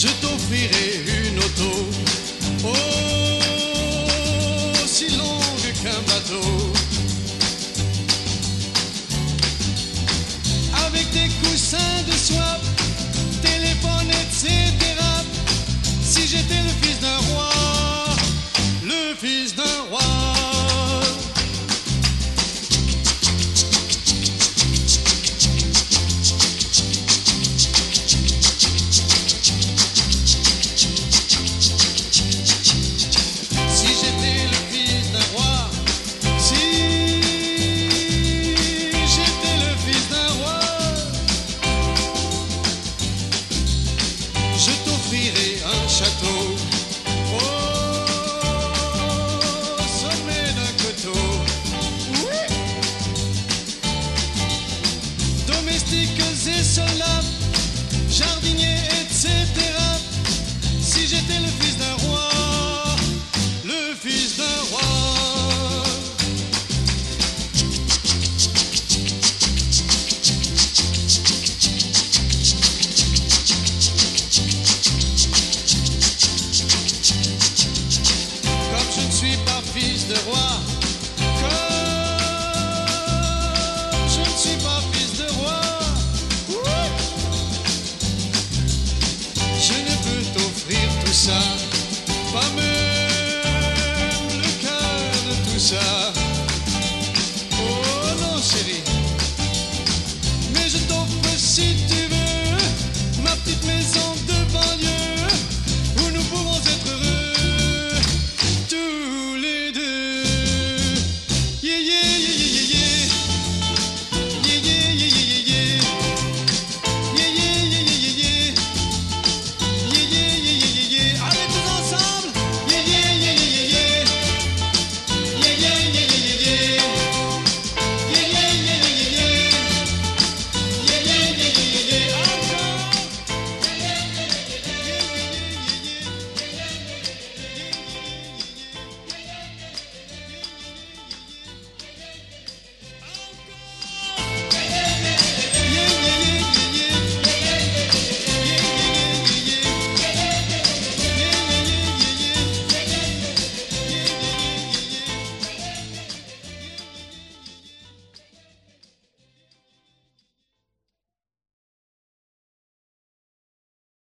je t'offrirai une auto. Oh, si longue qu'un bateau. Avec des coussins de soie Susan.